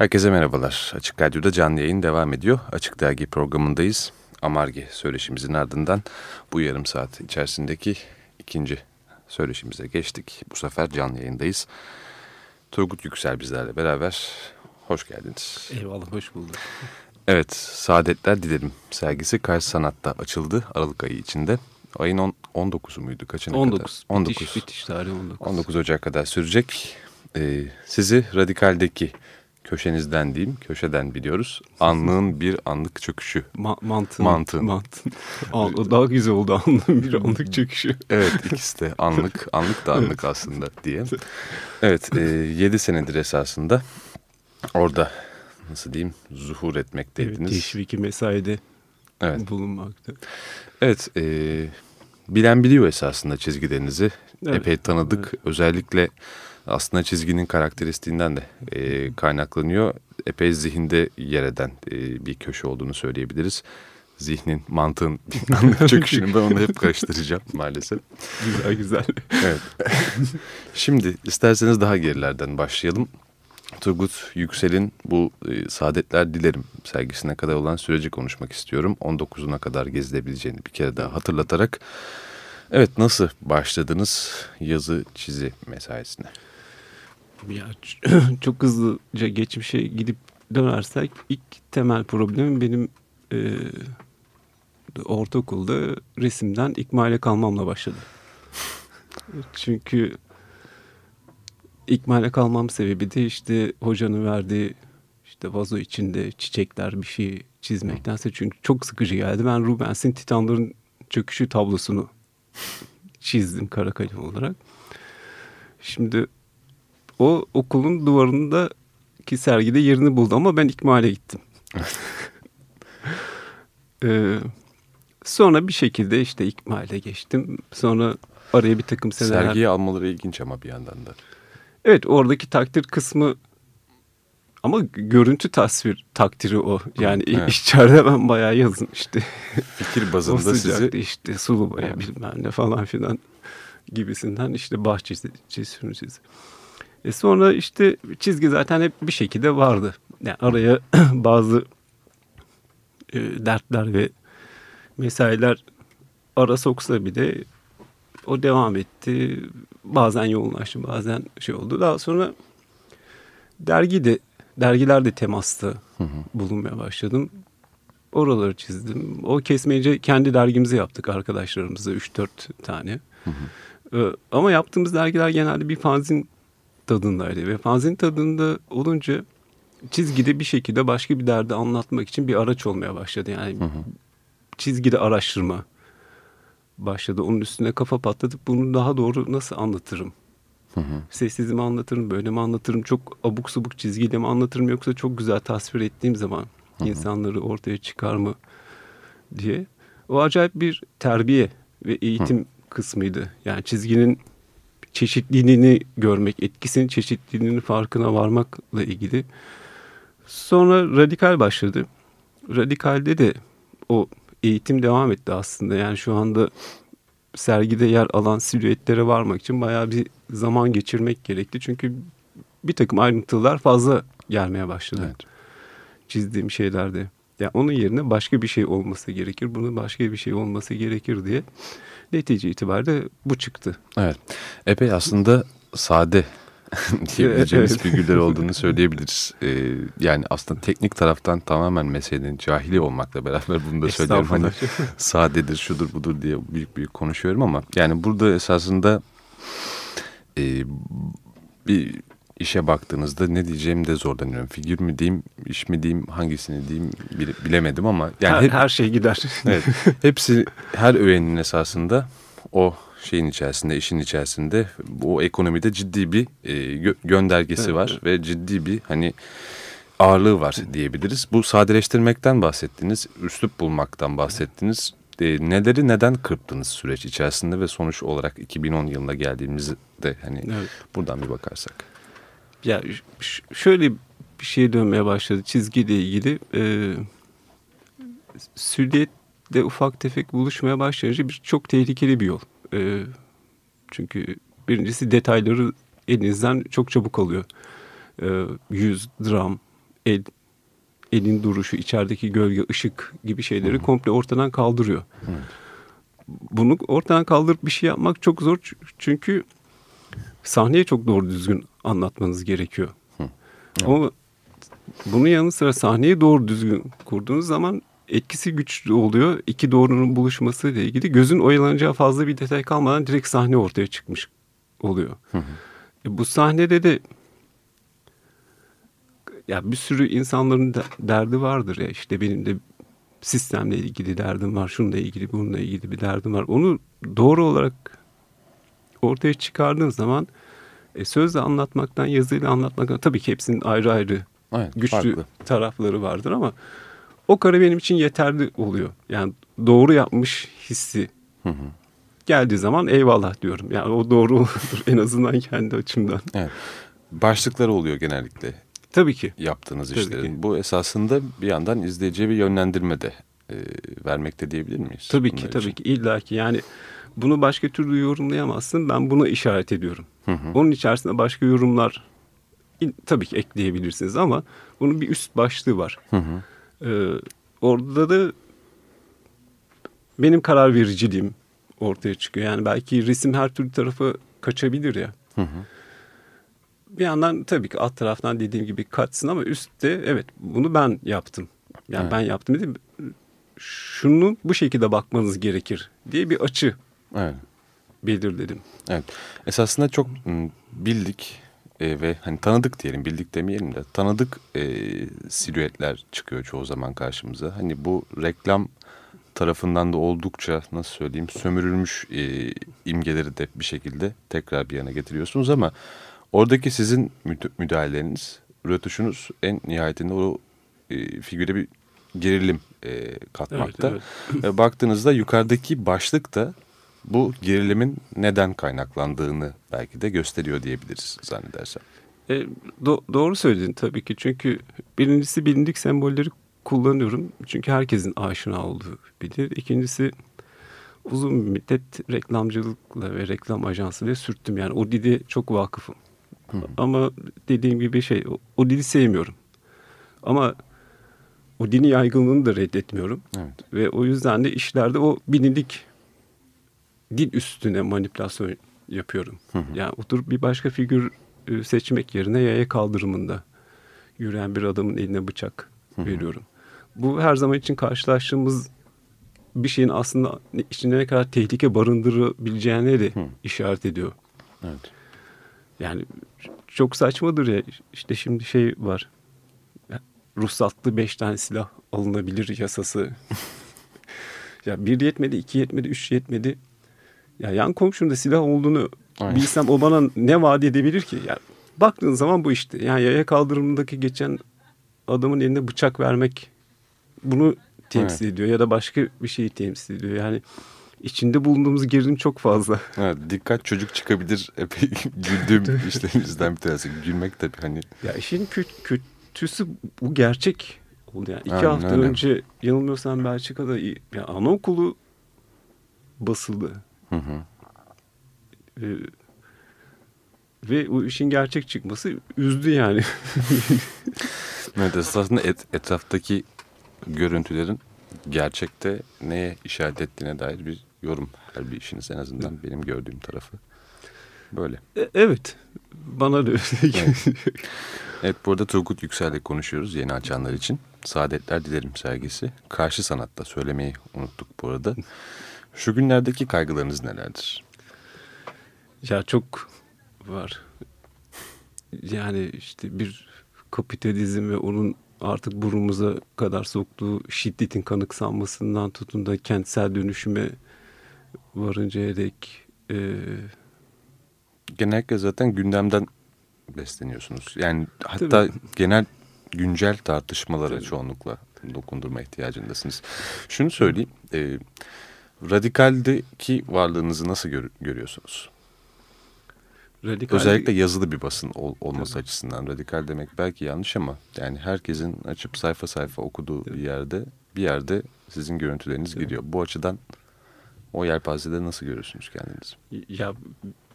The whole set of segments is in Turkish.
Herkese merhabalar. Açık Radyo'da canlı yayın devam ediyor. Açık Dergi programındayız. Amarge söyleşimizin ardından bu yarım saat içerisindeki ikinci söyleşimize geçtik. Bu sefer canlı yayındayız. Turgut Yüksel bizlerle beraber. Hoş geldiniz. Eyvallah, hoş bulduk. Evet, Saadetler Dilerim sergisi Kars Sanat'ta açıldı Aralık ayı içinde. Ayın 19'u muydu? Kaçına 19. kadar? 19. Bitiş, bitiş tarihi 19. 19 Ocak kadar sürecek. Ee, sizi Radikal'deki köşenizden diyeyim, köşeden biliyoruz. Anlığın bir anlık çöküşü. Ma mantığın. Mantığın. mantığın. daha güzel oldu anlığın bir anlık çöküşü. Evet ikisi de anlık, anlık da anlık aslında diye. Evet e, 7 senedir esasında orada nasıl diyeyim zuhur etmekteydiniz. Evet, teşviki mesaide evet. bulunmakta. Evet e, bilen biliyor esasında çizgilerinizi. Evet. Epey tanıdık. Evet. Özellikle aslında çizginin karakteristiğinden de e, kaynaklanıyor. Epey zihinde yer eden e, bir köşe olduğunu söyleyebiliriz. Zihnin, mantığın çöküşünü ben onu hep karıştıracağım maalesef. Güzel güzel. Evet. Şimdi isterseniz daha gerilerden başlayalım. Turgut Yüksel'in bu e, Saadetler Dilerim sergisine kadar olan süreci konuşmak istiyorum. 19'una kadar gezilebileceğini bir kere daha hatırlatarak. Evet nasıl başladınız yazı çizi mesaisine? Ya, çok hızlıca geçmişe gidip dönersek ilk temel problemim benim e, ortaokulda resimden ikmale kalmamla başladı. Çünkü ikmale kalmam sebebi de işte hocanın verdiği işte vazo içinde çiçekler bir şey çizmektense çünkü çok sıkıcı geldi. Ben Rubens'in Titanların çöküşü tablosunu çizdim kara kalem olarak. Şimdi o okulun duvarında ki sergide yerini buldu ama ben ikmale gittim. ee, sonra bir şekilde işte ikmale geçtim. Sonra araya bir takım seneler... Sergiyi almaları ilginç ama bir yandan da. Evet oradaki takdir kısmı ama görüntü tasvir takdiri o. Yani evet. içeride ben bayağı yazın işte. Fikir bazında sizi... işte sulu boya bilmem ne falan filan gibisinden işte bahçesi çizimi E sonra işte çizgi zaten hep bir şekilde vardı. Yani araya bazı e, dertler ve mesailer ara soksa bile o devam etti. Bazen yoğunlaştı, bazen şey oldu. Daha sonra dergi de dergilerde temasta hı hı. bulunmaya başladım. Oraları çizdim. O kesmeyince kendi dergimizi yaptık arkadaşlarımızla 3-4 tane. Hı hı. Ee, ama yaptığımız dergiler genelde bir fanzin tadındaydı. Ve fanzin tadında olunca çizgide bir şekilde başka bir derdi anlatmak için bir araç olmaya başladı. Yani hı hı. çizgide araştırma başladı. Onun üstüne kafa patlatıp bunu daha doğru nasıl anlatırım? Hı hı. Sessiz mi anlatırım, böyle mi anlatırım, çok abuk subuk çizgiyle mi anlatırım yoksa çok güzel tasvir ettiğim zaman hı hı. insanları ortaya çıkar mı diye. O acayip bir terbiye ve eğitim hı. kısmıydı. Yani çizginin çeşitliliğini görmek, etkisinin çeşitliliğinin farkına varmakla ilgili. Sonra radikal başladı. Radikalde de o eğitim devam etti aslında. Yani şu anda sergide yer alan silüetlere varmak için bayağı bir zaman geçirmek gerekti. Çünkü bir takım ayrıntılar fazla gelmeye başladı. Evet. Çizdiğim şeylerde. Yani onun yerine başka bir şey olması gerekir. Bunun başka bir şey olması gerekir diye netice itibariyle bu çıktı. Evet. Epey aslında sade diyebileceğimiz evet. figürler olduğunu söyleyebiliriz. Ee, yani aslında teknik taraftan tamamen meselenin cahili olmakla beraber bunu da söylüyorum. Hani sadedir, şudur budur diye büyük büyük konuşuyorum ama yani burada esasında e, bir işe baktığınızda ne diyeceğimi de zorlanıyorum. Figür mü diyeyim, iş mi diyeyim, hangisini diyeyim bilemedim ama yani her, hep, her şey gider. evet, hepsi her öğenin esasında o şeyin içerisinde, işin içerisinde bu ekonomide ciddi bir e, gö göndergesi evet, var evet. ve ciddi bir hani ağırlığı var diyebiliriz. Bu sadeleştirmekten bahsettiniz, üslup bulmaktan bahsettiniz. E, neleri neden kırptınız süreç içerisinde ve sonuç olarak 2010 yılına geldiğimizde hani evet. buradan bir bakarsak. Ya şöyle bir şey dönmeye başladı çizgiyle ilgili. E, Süliyet'le ufak tefek buluşmaya başlayınca bir çok tehlikeli bir yol. E, çünkü birincisi detayları elinizden çok çabuk alıyor. E, yüz, dram, el, elin duruşu, içerideki gölge, ışık gibi şeyleri Hı. komple ortadan kaldırıyor. Hı. Bunu ortadan kaldırıp bir şey yapmak çok zor çünkü sahneye çok doğru düzgün anlatmanız gerekiyor. Hı. Ama bunun yanı sıra sahneyi doğru düzgün kurduğunuz zaman etkisi güçlü oluyor. İki doğrunun buluşması ile ilgili gözün oyalanacağı fazla bir detay kalmadan direkt sahne ortaya çıkmış oluyor. Hı hı. E, bu sahnede de ya bir sürü insanların da, derdi vardır ya işte benim de sistemle ilgili derdim var, şununla ilgili, bununla ilgili bir derdim var. Onu doğru olarak ortaya çıkardığın zaman e, sözle anlatmaktan, yazıyla anlatmaktan tabii ki hepsinin ayrı ayrı evet, güçlü farklı. tarafları vardır ama o kare benim için yeterli oluyor. Yani doğru yapmış hissi hı hı. geldiği zaman eyvallah diyorum. Yani o doğru olur en azından kendi açımdan. Evet. Başlıkları oluyor genellikle. Tabii ki. Yaptığınız Tabii işlerin. Ki. Bu esasında bir yandan izleyiciye bir yönlendirme de e, vermekte diyebilir miyiz? Tabii ki, tabii ki. İlla ki yani bunu başka türlü yorumlayamazsın. Ben buna işaret ediyorum. Hı hı. Onun içerisinde başka yorumlar tabii ki ekleyebilirsiniz ama bunun bir üst başlığı var. Hı hı. Ee, orada da benim karar vericiliğim ortaya çıkıyor. Yani belki resim her türlü tarafa kaçabilir ya. Hı hı. Bir yandan tabii ki alt taraftan dediğim gibi kaçsın ama üstte evet bunu ben yaptım. Yani evet. ben yaptım dedim. Şunu bu şekilde bakmanız gerekir diye bir açı evet. belirledim. Evet. Esasında çok bildik e, ve hani tanıdık diyelim bildik demeyelim de tanıdık e, silüetler çıkıyor çoğu zaman karşımıza. Hani bu reklam tarafından da oldukça nasıl söyleyeyim sömürülmüş e, imgeleri de bir şekilde tekrar bir yana getiriyorsunuz ama oradaki sizin müdahaleleriniz, rötuşunuz en nihayetinde o e, figüre bir gerilim e, katmakta. Evet, evet. E, baktığınızda yukarıdaki başlık da bu gerilimin neden kaynaklandığını belki de gösteriyor diyebiliriz zannedersem. E, do doğru söyledin tabii ki çünkü birincisi bilindik sembolleri kullanıyorum. Çünkü herkesin aşina olduğu bilir. İkincisi uzun bir müddet reklamcılıkla ve reklam ajansıyla sürttüm. Yani o dili çok vakıfım. Hı. Ama dediğim gibi şey o, o dili sevmiyorum. Ama o dini yaygınlığını da reddetmiyorum. Evet. Ve o yüzden de işlerde o bilindik dil üstüne manipülasyon yapıyorum. Hı hı. Yani oturup bir başka figür e, seçmek yerine yaya kaldırımında yürüyen bir adamın eline bıçak hı hı. veriyorum. Bu her zaman için karşılaştığımız bir şeyin aslında içinde ne kadar tehlike barındırabileceğine de hı. işaret ediyor. Evet. Yani çok saçmadır ya işte şimdi şey var. Ruhsatlı beş tane silah alınabilir yasası. ya bir yetmedi, iki yetmedi, üç yetmedi. Ya yan komşumda silah olduğunu Aynen. bilsem o bana ne vaat edebilir ki? Yani baktığın zaman bu işte. Yani yaya kaldırımındaki geçen adamın elinde bıçak vermek bunu temsil evet. ediyor ya da başka bir şeyi temsil ediyor. Yani içinde bulunduğumuz gerilim çok fazla. Evet, dikkat çocuk çıkabilir. Epey güldüğüm işlerimizden bir tanesi. Gülmek tabii hani. Ya işin kötüsü bu gerçek oldu. Yani iki Aynen, hafta öyle. önce yanılmıyorsam Belçika'da ya anaokulu basıldı. Hı hı. Ee, ve o işin gerçek çıkması üzdü yani. evet aslında et, etraftaki görüntülerin gerçekte neye işaret ettiğine dair bir yorum her bir işiniz en azından benim gördüğüm tarafı böyle. E, evet bana da öyle. evet. evet burada Turgut Yüksel'le konuşuyoruz yeni açanlar için. Saadetler Dilerim sergisi. Karşı sanatta söylemeyi unuttuk bu arada. Şu günlerdeki kaygılarınız nelerdir? Ya çok var. Yani işte bir kapitalizm ve onun artık burnumuza kadar soktuğu şiddetin kanıksanmasından tutun da kentsel dönüşüme varıncaya dek e... genellikle zaten gündemden besleniyorsunuz. Yani hatta Tabii. genel güncel tartışmalara Tabii. çoğunlukla dokundurma ihtiyacındasınız. Şunu söyleyeyim. E, radikaldeki varlığınızı nasıl gör, görüyorsunuz? Radikal... Özellikle yazılı bir basın ol, olması Tabii. açısından radikal demek belki yanlış ama yani herkesin açıp sayfa sayfa okuduğu Tabii. bir yerde bir yerde sizin görüntüleriniz Tabii. giriyor. Bu açıdan o yelpazede nasıl görüyorsunuz kendinizi? Ya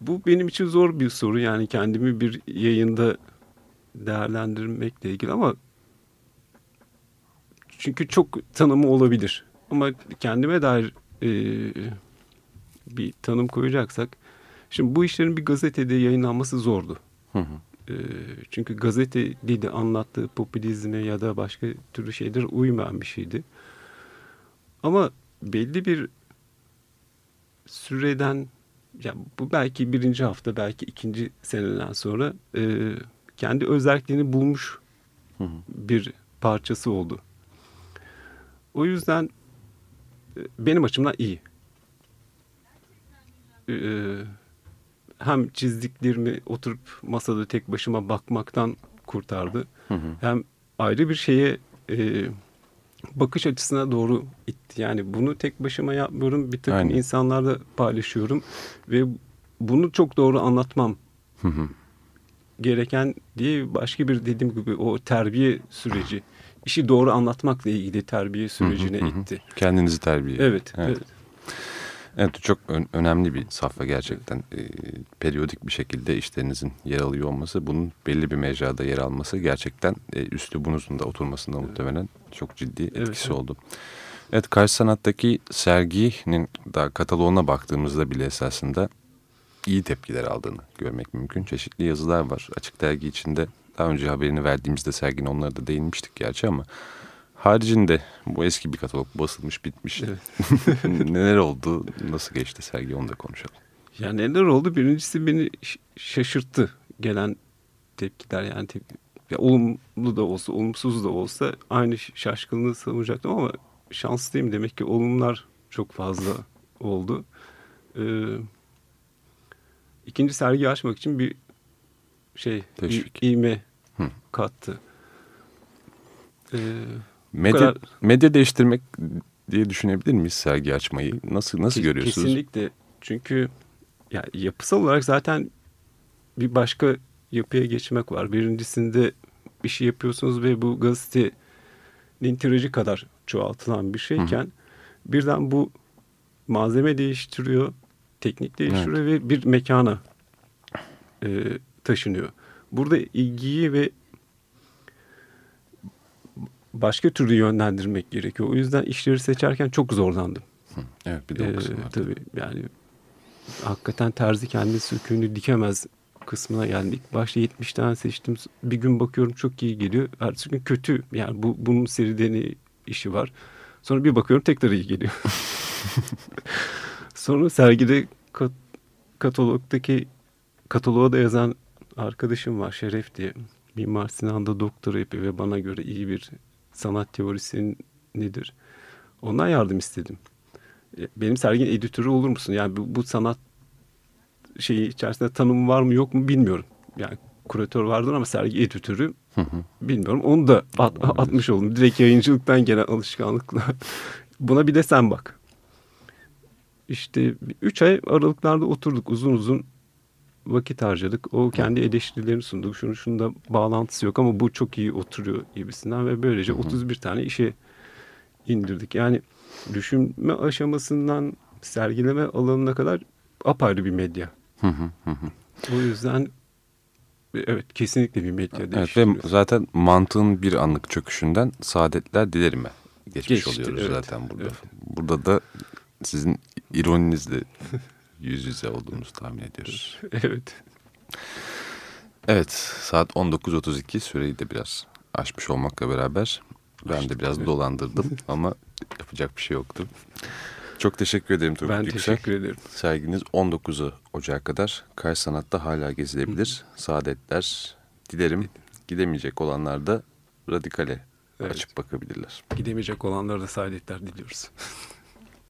bu benim için zor bir soru yani kendimi bir yayında değerlendirmekle ilgili ama çünkü çok tanımı olabilir. Ama kendime dair e, bir tanım koyacaksak. Şimdi bu işlerin bir gazetede yayınlanması zordu. Hı hı. E, çünkü gazete dili anlattığı popülizme ya da başka türlü şeyler uymayan bir şeydi. Ama belli bir süreden ya bu belki birinci hafta belki ikinci seneden sonra e, kendi özelliklerini bulmuş hı hı. bir parçası oldu. O yüzden benim açımdan iyi. Ee, hem çizdiklerimi oturup masada tek başıma bakmaktan kurtardı. Hı hı. Hem ayrı bir şeye e, bakış açısına doğru itti. Yani bunu tek başıma yapmıyorum. Bir takım Aynen. insanlarla paylaşıyorum. Ve bunu çok doğru anlatmam hı hı. gereken diye başka bir dediğim gibi o terbiye süreci. İşi doğru anlatmakla ilgili terbiye sürecine hı hı hı. itti. Kendinizi terbiye. Evet. evet. evet. Evet çok ön, önemli bir safha gerçekten. E, periyodik bir şekilde işlerinizin yer alıyor olması, bunun belli bir mecrada yer alması gerçekten e, üslubunuzun da oturmasında evet. muhtemelen çok ciddi etkisi evet, evet. oldu. Evet karşı sanattaki serginin daha kataloğuna baktığımızda bile esasında iyi tepkiler aldığını görmek mümkün. Çeşitli yazılar var. Açık dergi içinde daha önce haberini verdiğimizde serginin onlara da değinmiştik gerçi ama Haricinde bu eski bir katalog basılmış bitmiş. Evet. neler oldu nasıl geçti sergi onu da konuşalım. Ya neler oldu birincisi beni şaşırttı gelen tepkiler yani tepki, ya olumlu da olsa olumsuz da olsa aynı şaşkınlığı savunacaktım ama şanslıyım demek ki olumlar çok fazla oldu. Ee, ikinci sergi açmak için bir şey Teşvik. Hı. kattı. Ee, Medya, kadar... medya değiştirmek diye düşünebilir miyiz sergi açmayı? Nasıl nasıl Kes, görüyorsunuz? Kesinlikle. Çünkü ya yapısal olarak zaten bir başka yapıya geçmek var. Birincisinde bir şey yapıyorsunuz ve bu gazetenin tirajı kadar çoğaltılan bir şeyken Hı. birden bu malzeme değiştiriyor, teknik değiştiriyor evet. ve bir mekana e, taşınıyor. Burada ilgiyi ve başka türlü yönlendirmek gerekiyor. O yüzden işleri seçerken çok zorlandım. Evet bir de o kısım ee, Tabii yani hakikaten terzi kendi söküğünü dikemez kısmına geldik. Başta 70 tane seçtim. Bir gün bakıyorum çok iyi geliyor. Ertesi gün kötü. Yani bu bunun serideni işi var. Sonra bir bakıyorum tekrar iyi geliyor. Sonra sergide kat, katalogdaki kataloğa da yazan arkadaşım var Şeref diye. Mimar Sinan'da doktora yapıyor ve bana göre iyi bir sanat teorisi nedir? Ondan yardım istedim. E, benim serginin editörü olur musun? Yani bu, bu sanat şeyi içerisinde tanım var mı yok mu bilmiyorum. Yani kuratör vardır ama sergi editörü bilmiyorum. Onu da at, atmış oldum. Direkt yayıncılıktan gelen alışkanlıkla. Buna bir de sen bak. İşte üç ay aralıklarda oturduk uzun uzun vakit harcadık. O kendi eleştirilerini sundu. Şunu şunda bağlantısı yok ama bu çok iyi oturuyor gibisinden ve böylece 31 tane işe indirdik. Yani düşünme aşamasından sergileme alanına kadar apayrı bir medya. o yüzden evet kesinlikle bir medya evet, Ve zaten mantığın bir anlık çöküşünden saadetler dilerime geçmiş Geçti, oluyoruz evet, zaten burada. Evet. Burada da sizin ironinizle yüz yüze olduğumuzu tahmin ediyoruz. evet. Evet saat 19.32 süreyi de biraz aşmış olmakla beraber ben de biraz dolandırdım ama yapacak bir şey yoktu. Çok teşekkür ederim Turgut Ben Yüksel. teşekkür ederim. Serginiz 19 Ocağı kadar Kaş Sanat'ta hala gezilebilir. Hı. Saadetler dilerim gidemeyecek olanlar da Radikale evet. açıp bakabilirler. Gidemeyecek olanlara da saadetler diliyoruz.